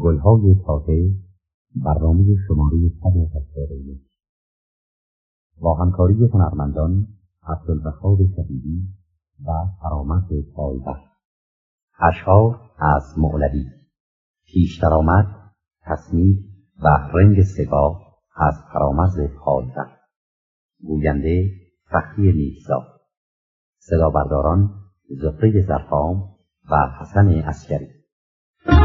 گلهای تازه برنامه شماره 181 با همکاری هنرمندان عبدالوهاب شهیدی و فرامت پایبخش اشعار از مولوی. پیش درآمد تصنیف و رنگ سگاه از فرامز پایبخش گوینده فخری نیکزاد صدا برداران زهره زرفام و حسن اسکری Thank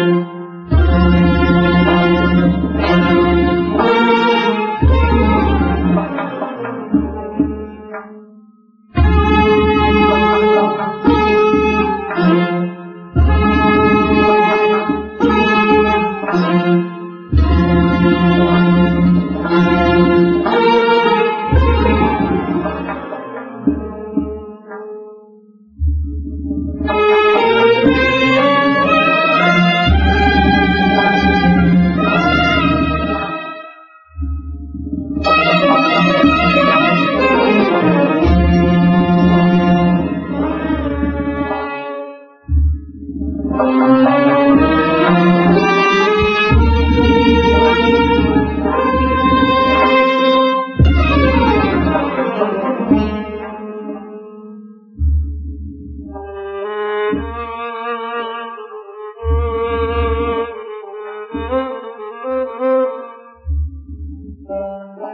you.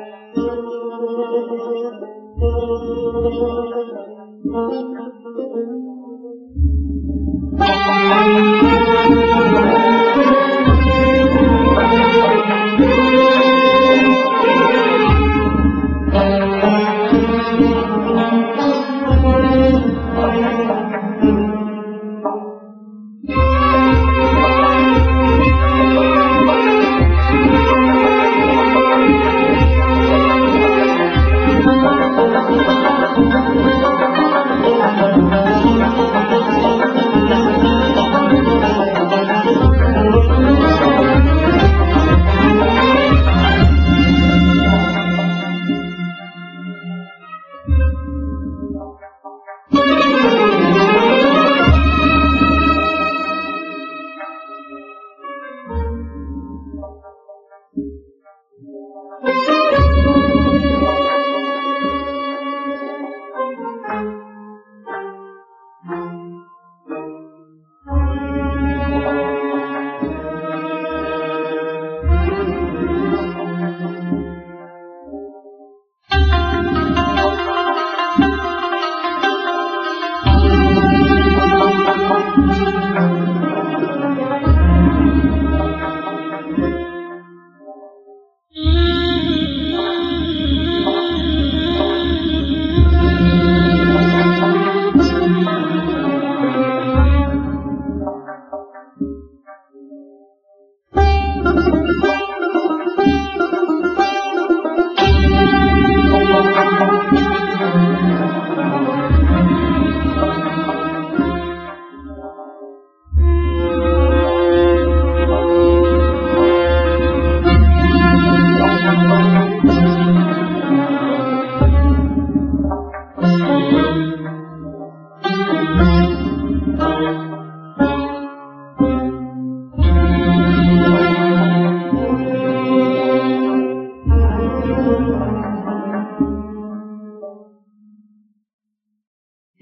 Thank you.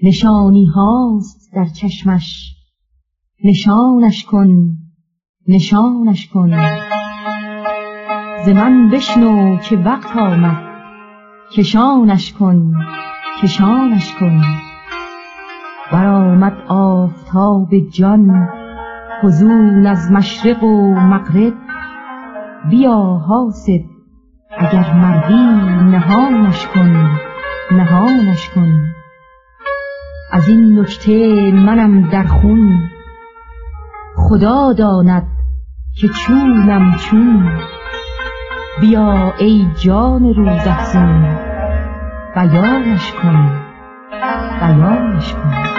نشانی هاست در چشمش. نشانش کن نشانش کن. ز من بشنو که وقت آمد. کشانش کن کشانش کن. برآمد آفتاب جان. فزون از مشرق و مغرب. بیا حاسد اگر مردی نهانش کن نهانش کن. از این نکته منم در خون. خدا داند که چونم چون. بیا ای جان روزافزون بیانش کن. بیانش کن.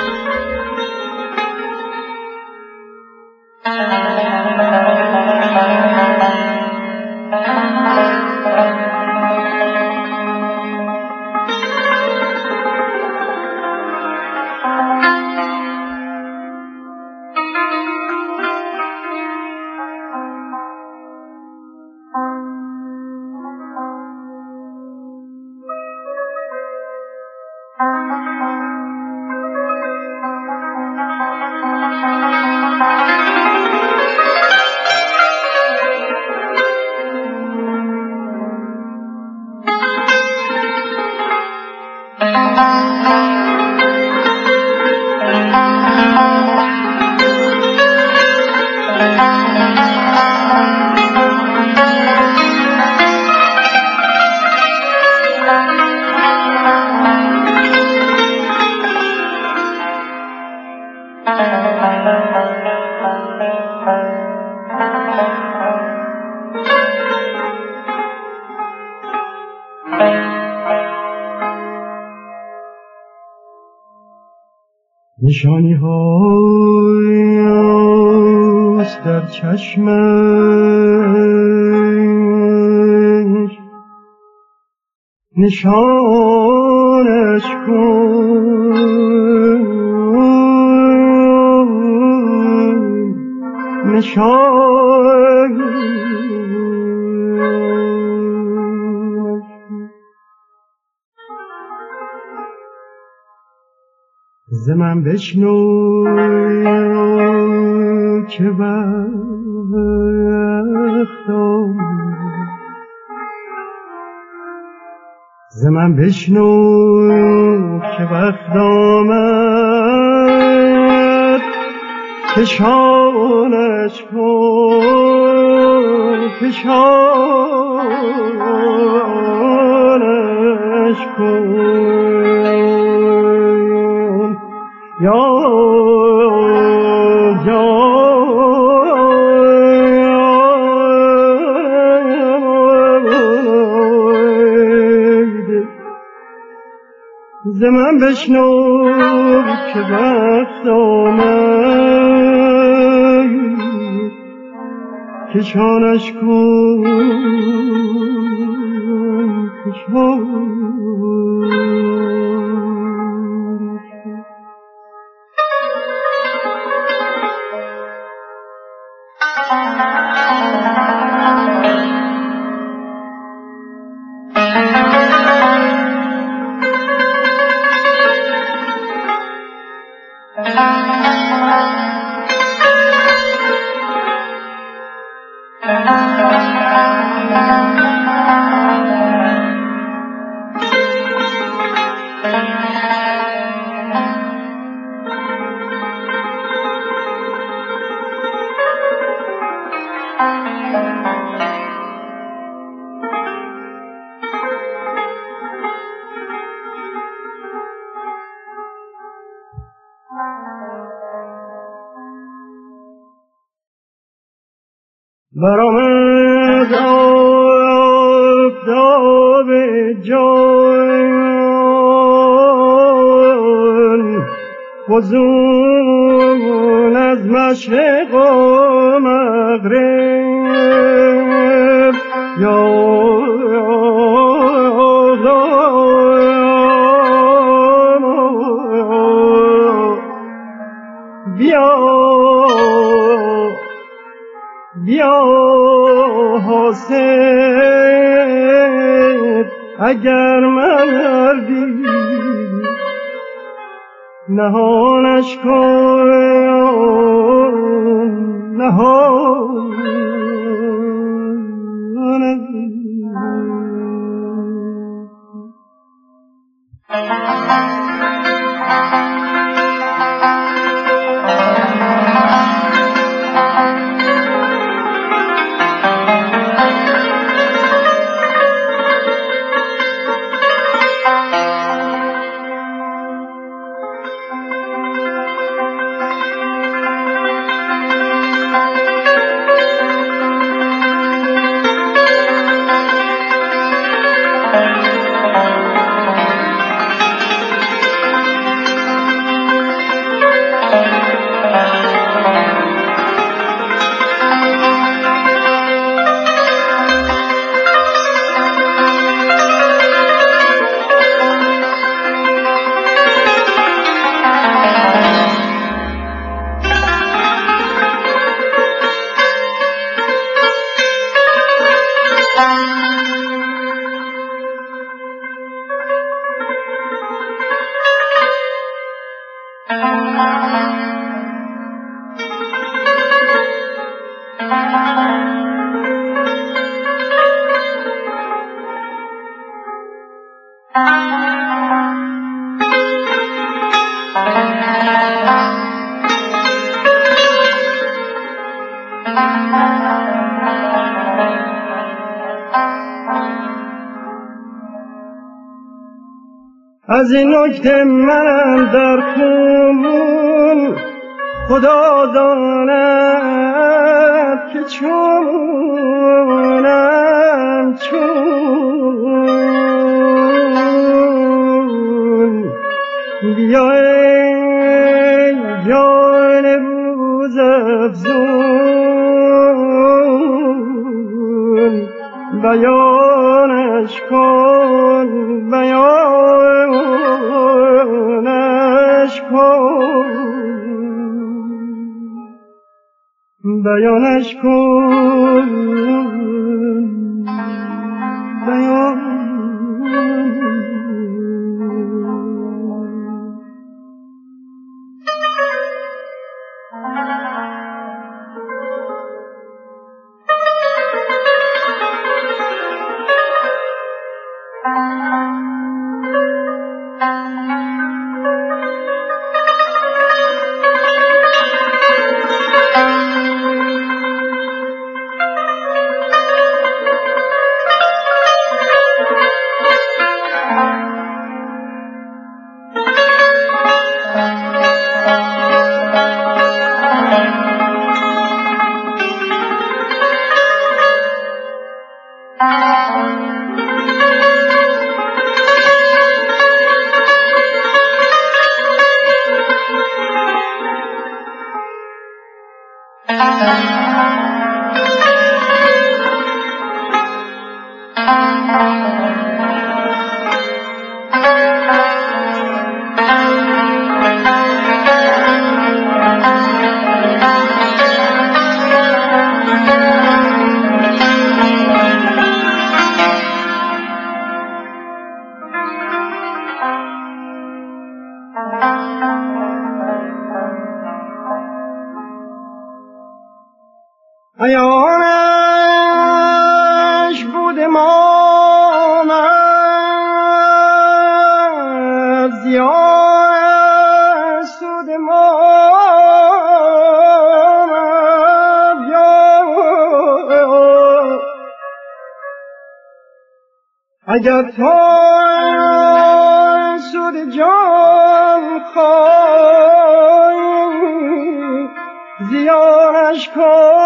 نشانی هاست در چشمش. نشانش کن. نشان بشنو که وقتم ز من بشنو که وقت آمد که شانش کن که شانش کن. یا ز من بشنو که وقت آمد که شانش کن فزون از مشرق و مغرب. یا بیا بیا حسین اگر مردی نهانش کن نهانش از این نکته من در خون خدا داند که چونم چون بیا ای جان روز افزون بیانش کن بیانش کن بیانش کن. اگر تو سود جان خواهی زیانش کن.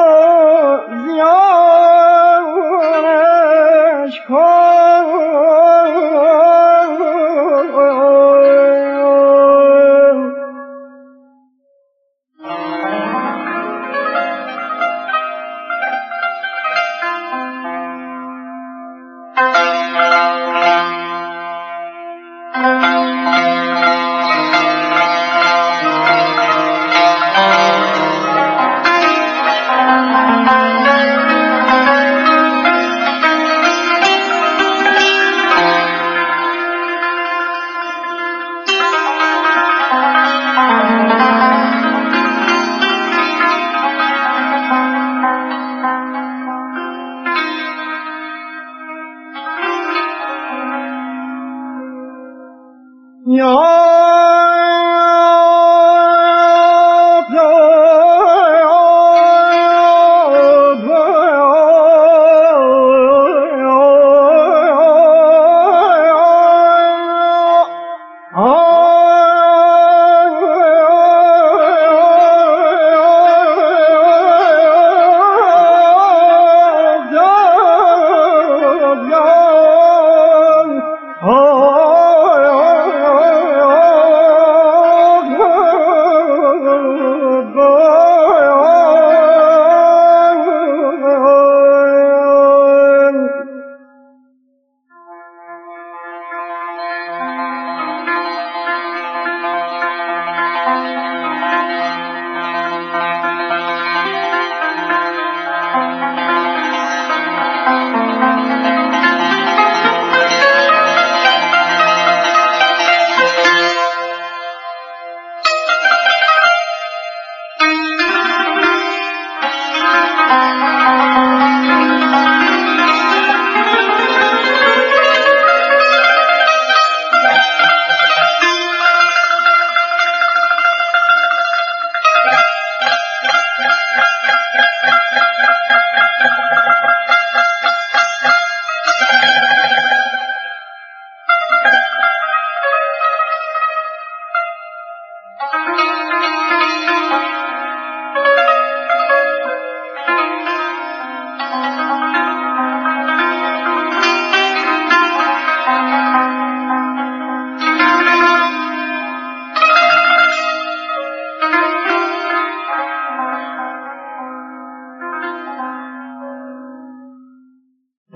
Señor.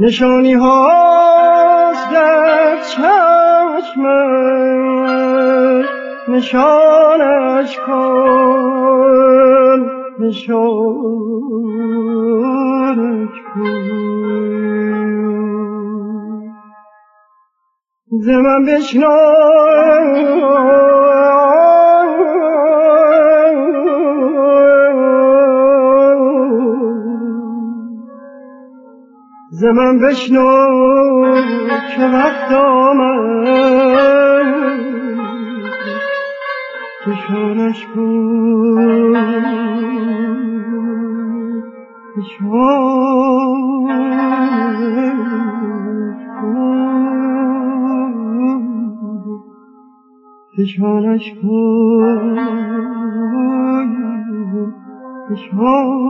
نشانی هاست در چشمش نشانش کن. نشانش کن. زمن بشنو. زمن بشنو که وقت آمد. کشانش کن. کشانش کن. کشانش کن.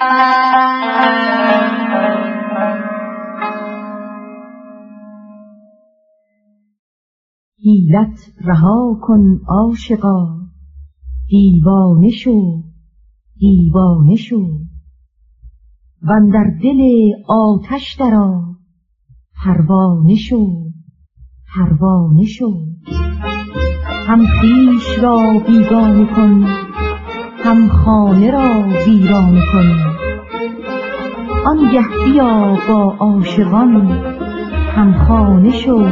حیلت رها کن عاشقا دیوانه شو دیوانه شو. در دل آتش درآ پروانه شو پروانه شو. هم خویش را بیگانه کن هم خانه را ویرانه کن. آنگه بیا با عاشقان هم خانه شو.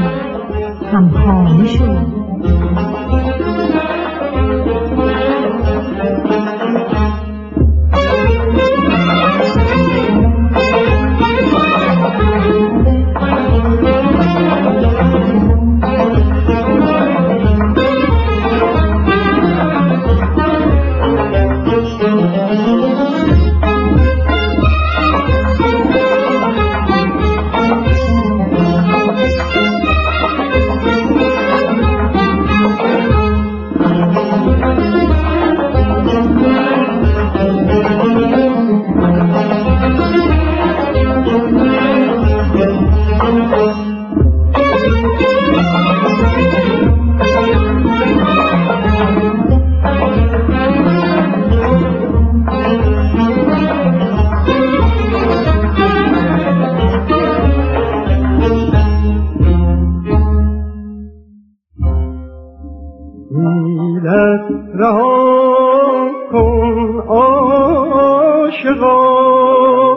عاشقا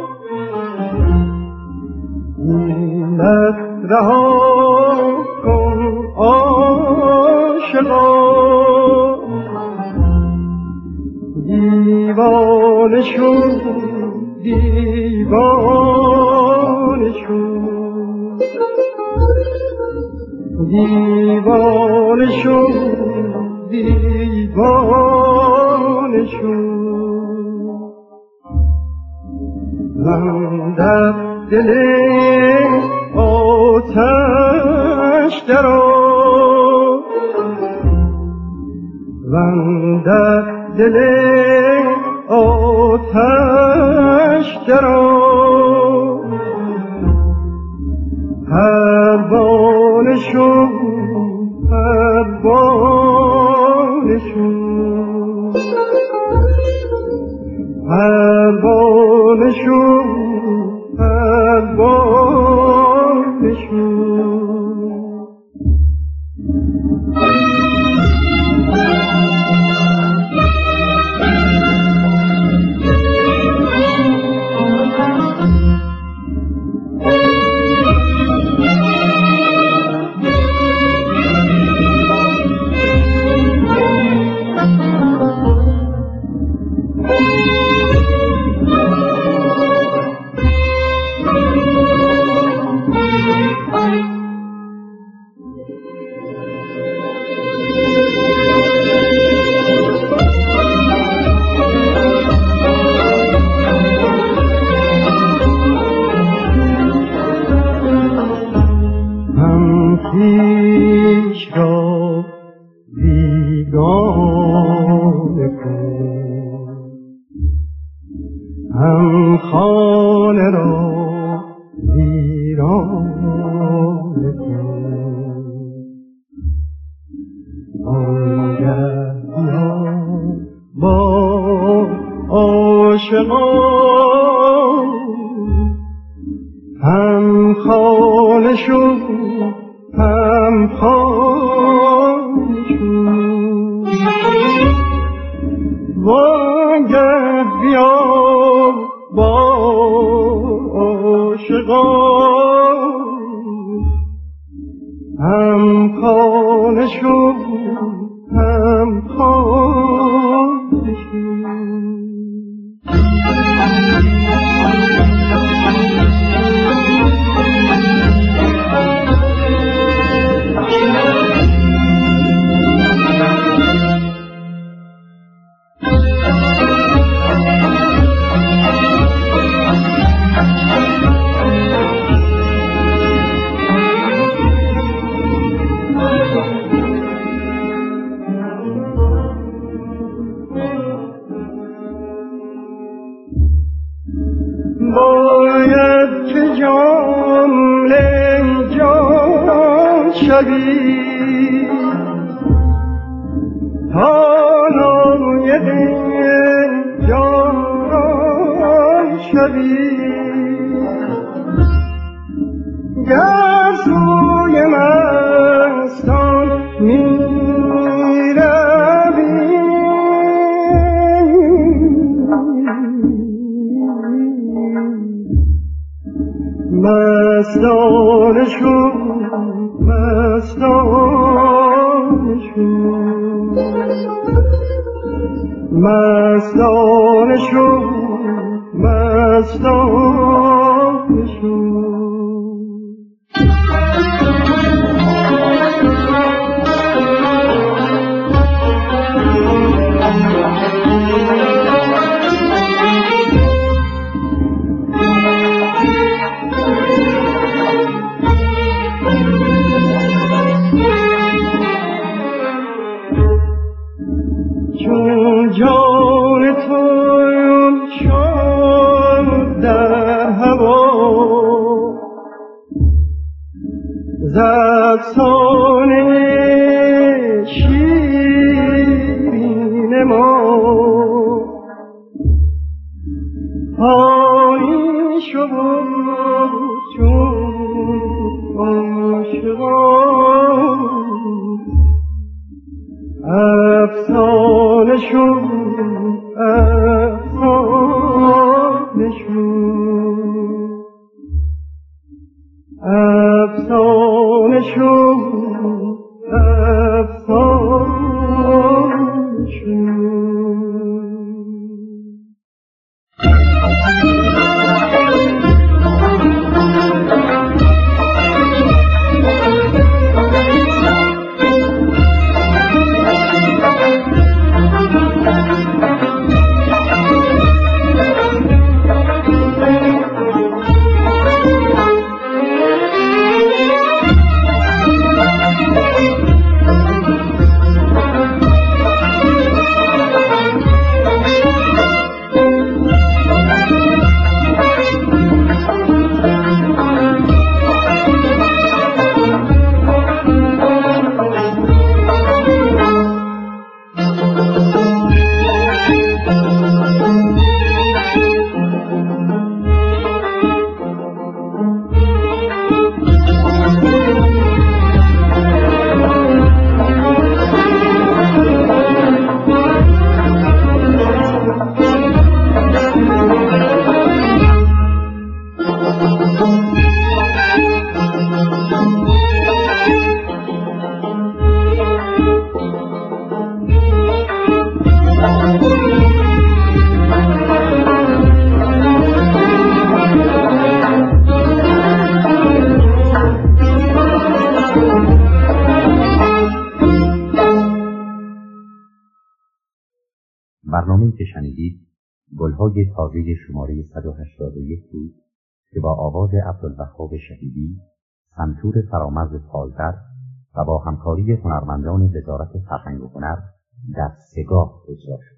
نیمت رها کن عاشقا دیوانشون شد پروانه هم شوی گر 1381 بود که با آواز عبدالوخاب شهیدی سمتور فرامرز پالدر و با همکاری هنرمندان وزارت فرهنگ و هنر در سگاه اجرا شد.